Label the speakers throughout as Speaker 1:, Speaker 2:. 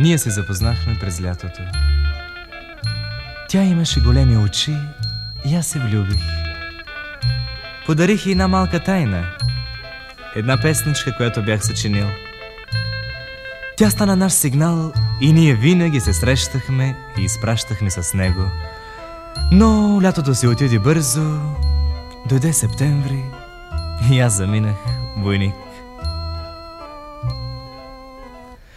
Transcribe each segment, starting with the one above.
Speaker 1: Ние се запознахме през лятото. Тя имаше големи очи и аз се влюбих. Подарих и една малка тайна. Една песничка, която бях съчинил. Тя стана наш сигнал и ние винаги се срещахме и изпращахме с него. Но лятото си отиде бързо, дойде септември и аз заминах войник.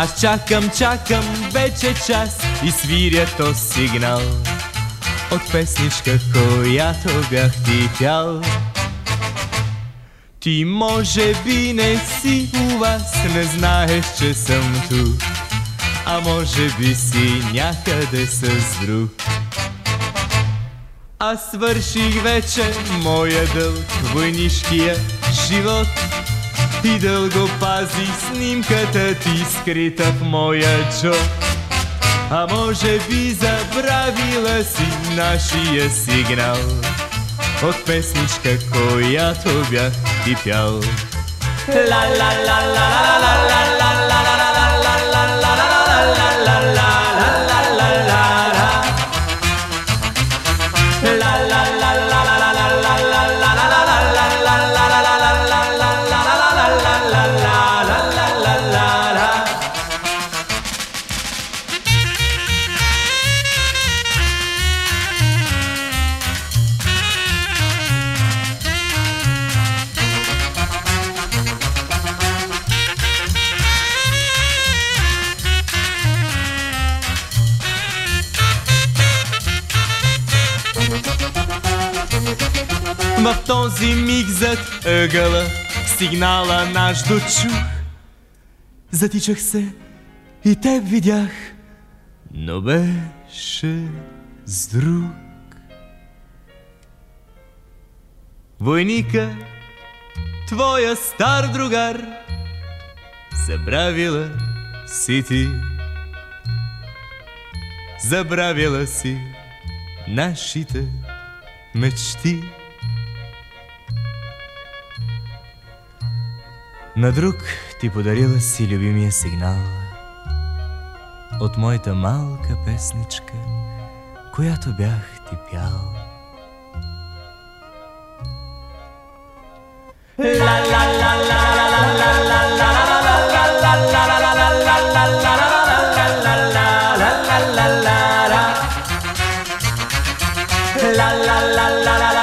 Speaker 1: Аз чакам, чакам вече час и свиря то сигнал от песничка, която бях ти пял. Ти може би не си у вас, не знаеш, че съм тук, а може би си някъде с друг. Аз свърших вече моя дълг, войнишкия живот и дълго пази снимката ти скрита в моя джоб. А може би забравила си нашия сигнал От песничка, която бях ти пял Ла ла ла ла ла ла ла ла ла В този миг зад ъгъла сигнала наш дочух. Затичах се и теб видях, но беше с друг. Войника, твоя стар другар, забравила си ти. Забравила си нашите мечти. На друг ти подарила си любимия сигнал От моята малка песничка, която бях ти пял. La la la la la la la la la la la la